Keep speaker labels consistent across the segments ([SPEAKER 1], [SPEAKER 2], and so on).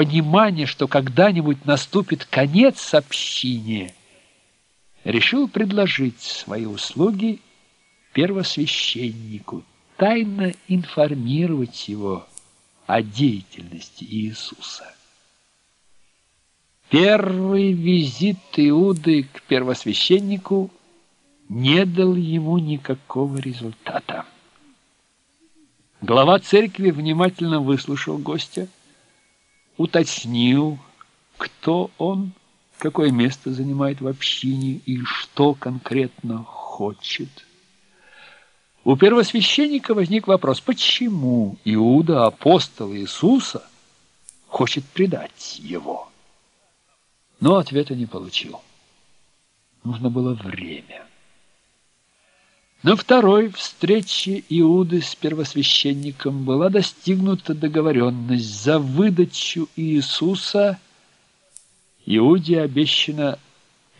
[SPEAKER 1] понимания, что когда-нибудь наступит конец общине, решил предложить свои услуги первосвященнику, тайно информировать его о деятельности Иисуса. Первый визит Иуды к первосвященнику не дал ему никакого результата. Глава церкви внимательно выслушал гостя, уточнил, кто он, какое место занимает в общине и что конкретно хочет. У первосвященника возник вопрос, почему Иуда, апостол Иисуса, хочет предать его. Но ответа не получил. Нужно было время. На второй встрече Иуды с первосвященником была достигнута договоренность за выдачу Иисуса. Иуде обещано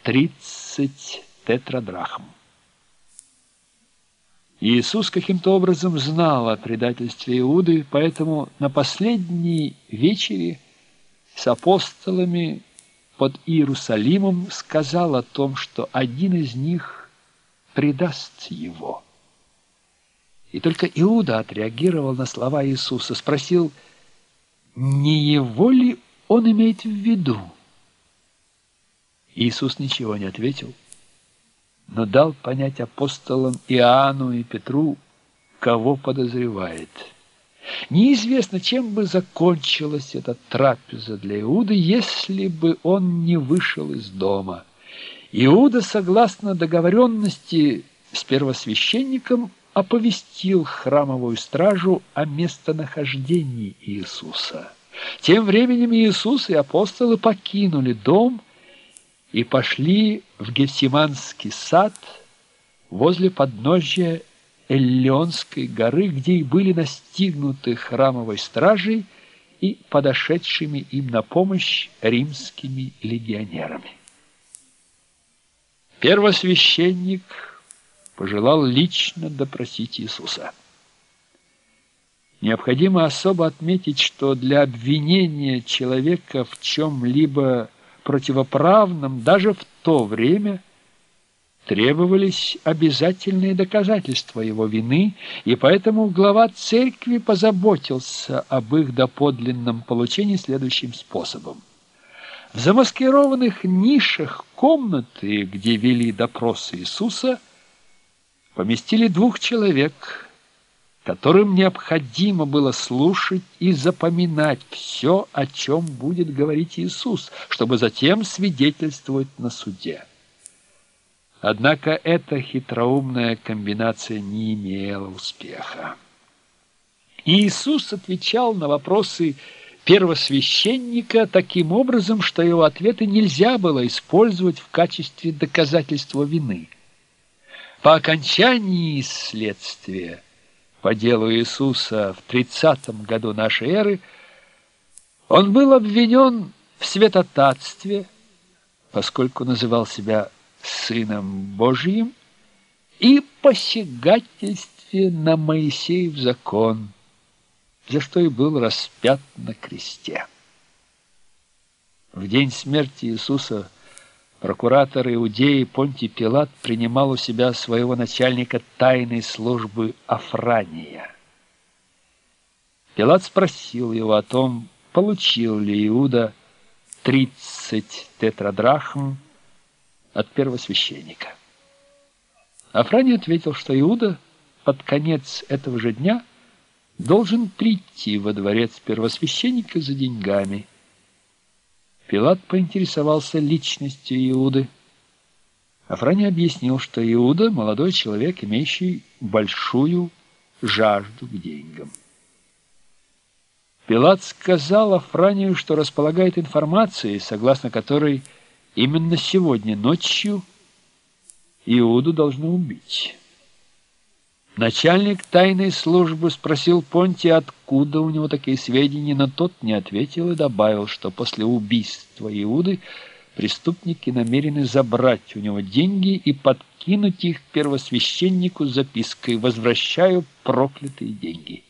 [SPEAKER 1] 30 тетрадрахм. Иисус каким-то образом знал о предательстве Иуды, поэтому на последней вечере с апостолами под Иерусалимом сказал о том, что один из них предаст его. И только Иуда отреагировал на слова Иисуса, спросил, не его ли он имеет в виду? Иисус ничего не ответил, но дал понять апостолам Иоанну и Петру, кого подозревает. Неизвестно, чем бы закончилась эта трапеза для Иуды, если бы он не вышел из дома – Иуда, согласно договоренности с первосвященником, оповестил храмовую стражу о местонахождении Иисуса. Тем временем Иисус и апостолы покинули дом и пошли в Гефсиманский сад возле подножия Эллионской горы, где и были настигнуты храмовой стражей и подошедшими им на помощь римскими легионерами. Первосвященник пожелал лично допросить Иисуса. Необходимо особо отметить, что для обвинения человека в чем-либо противоправном даже в то время требовались обязательные доказательства его вины, и поэтому глава церкви позаботился об их доподлинном получении следующим способом. В замаскированных нишах комнаты, где вели допрос Иисуса, поместили двух человек, которым необходимо было слушать и запоминать все, о чем будет говорить Иисус, чтобы затем свидетельствовать на суде. Однако эта хитроумная комбинация не имела успеха. Иисус отвечал на вопросы Иисуса, первосвященника таким образом, что его ответы нельзя было использовать в качестве доказательства вины. По окончании следствия по делу Иисуса в 30 году нашей эры он был обвинен в святотатстве, поскольку называл себя Сыном Божьим, и посягательстве на Моисеев закон – за что и был распят на кресте. В день смерти Иисуса прокуратор Иудеи Понтий Пилат принимал у себя своего начальника тайной службы Афрания. Пилат спросил его о том, получил ли Иуда 30 тетрадрахм от первосвященника. Афраний ответил, что Иуда под конец этого же дня – должен прийти во дворец первосвященника за деньгами. Пилат поинтересовался личностью Иуды. Афрани объяснил, что Иуда – молодой человек, имеющий большую жажду к деньгам. Пилат сказал Афранию, что располагает информацией, согласно которой именно сегодня ночью Иуду должны убить. Начальник тайной службы спросил Понти, откуда у него такие сведения, но тот не ответил и добавил, что после убийства Иуды преступники намерены забрать у него деньги и подкинуть их первосвященнику с запиской «Возвращаю проклятые деньги».